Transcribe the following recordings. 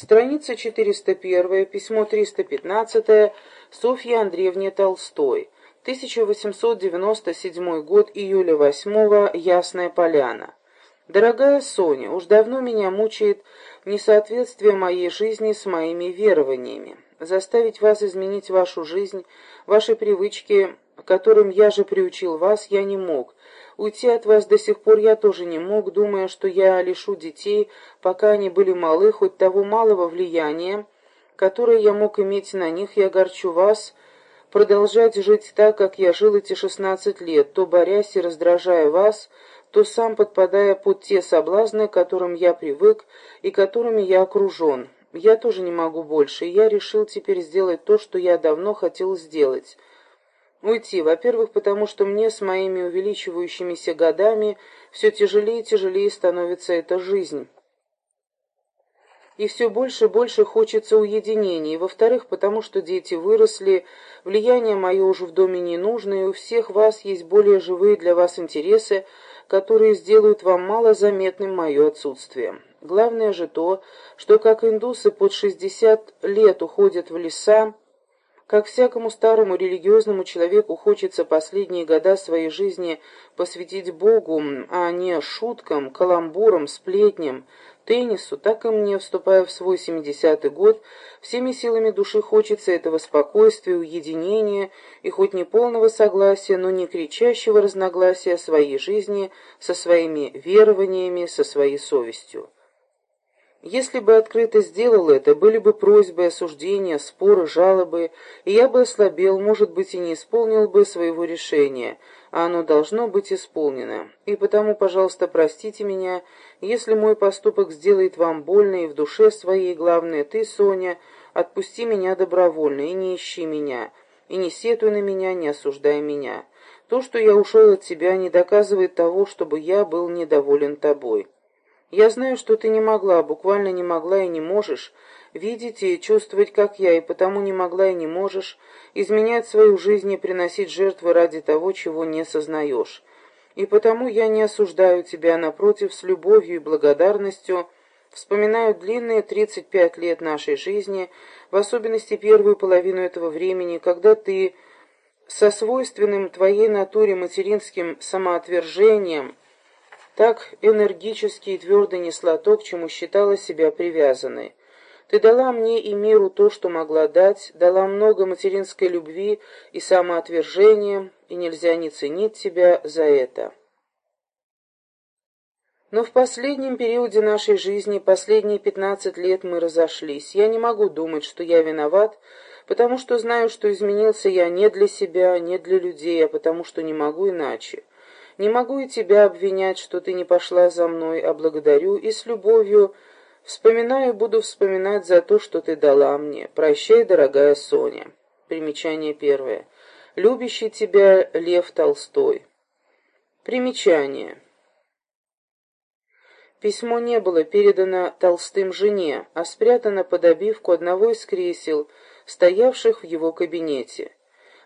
Страница 401, письмо 315 Софье Андреевне Толстой. 1897 год, июля 8 Ясная Поляна. Дорогая Соня, уж давно меня мучает несоответствие моей жизни с моими верованиями. Заставить вас изменить вашу жизнь, ваши привычки, которым я же приучил вас, я не мог. Уйти от вас до сих пор я тоже не мог, думая, что я лишу детей, пока они были малы, хоть того малого влияния, которое я мог иметь на них, и огорчу вас, продолжать жить так, как я жил эти шестнадцать лет, то борясь и раздражая вас, то сам подпадая под те соблазны, к которым я привык и которыми я окружен. Я тоже не могу больше, я решил теперь сделать то, что я давно хотел сделать — Уйти, во-первых, потому что мне с моими увеличивающимися годами все тяжелее и тяжелее становится эта жизнь. И все больше и больше хочется уединения. И, во-вторых, потому что дети выросли, влияние мое уже в доме не нужно, и у всех вас есть более живые для вас интересы, которые сделают вам мало заметным мое отсутствие. Главное же то, что как индусы под шестьдесят лет уходят в леса, как всякому старому религиозному человеку хочется последние года своей жизни посвятить Богу, а не шуткам, каламбурам, сплетням, теннису, так и мне, вступая в свой семидесятый год, всеми силами души хочется этого спокойствия, уединения и хоть не полного согласия, но не кричащего разногласия своей жизни со своими верованиями, со своей совестью. Если бы открыто сделал это, были бы просьбы, осуждения, споры, жалобы, и я бы ослабел, может быть, и не исполнил бы своего решения, а оно должно быть исполнено. И потому, пожалуйста, простите меня, если мой поступок сделает вам больно, и в душе своей, главное, ты, Соня, отпусти меня добровольно и не ищи меня, и не сетуй на меня, не осуждай меня. То, что я ушел от тебя, не доказывает того, чтобы я был недоволен тобой». Я знаю, что ты не могла, буквально не могла и не можешь, видеть и чувствовать, как я, и потому не могла и не можешь изменять свою жизнь и приносить жертвы ради того, чего не сознаешь. И потому я не осуждаю тебя, напротив, с любовью и благодарностью, вспоминаю длинные 35 лет нашей жизни, в особенности первую половину этого времени, когда ты со свойственным твоей натуре материнским самоотвержением – так энергически и твердо несла то, к чему считала себя привязанной. Ты дала мне и миру то, что могла дать, дала много материнской любви и самоотвержения, и нельзя не ценить тебя за это. Но в последнем периоде нашей жизни, последние пятнадцать лет мы разошлись. Я не могу думать, что я виноват, потому что знаю, что изменился я не для себя, не для людей, а потому что не могу иначе. Не могу и тебя обвинять, что ты не пошла за мной, а благодарю и с любовью вспоминаю буду вспоминать за то, что ты дала мне. Прощай, дорогая Соня. Примечание первое. Любящий тебя Лев Толстой. Примечание. Письмо не было передано Толстым жене, а спрятано под обивку одного из кресел, стоявших в его кабинете.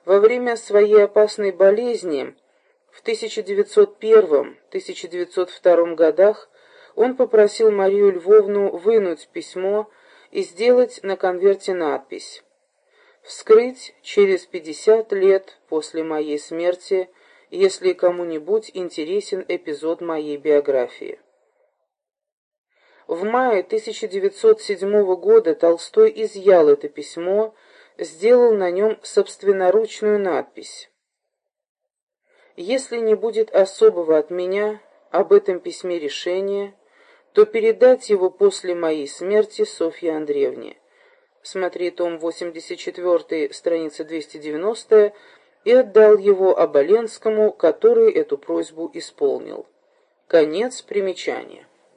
Во время своей опасной болезни в 1901-1902 годах он попросил Марию Львовну вынуть письмо и сделать на конверте надпись «Вскрыть через 50 лет после моей смерти, если кому-нибудь интересен эпизод моей биографии». В мае 1907 года Толстой изъял это письмо, сделал на нем собственноручную надпись если не будет особого от меня об этом письме решения, то передать его после моей смерти Софье Андреевне. Смотри том 84, страница 290, и отдал его Оболенскому, который эту просьбу исполнил. Конец примечания.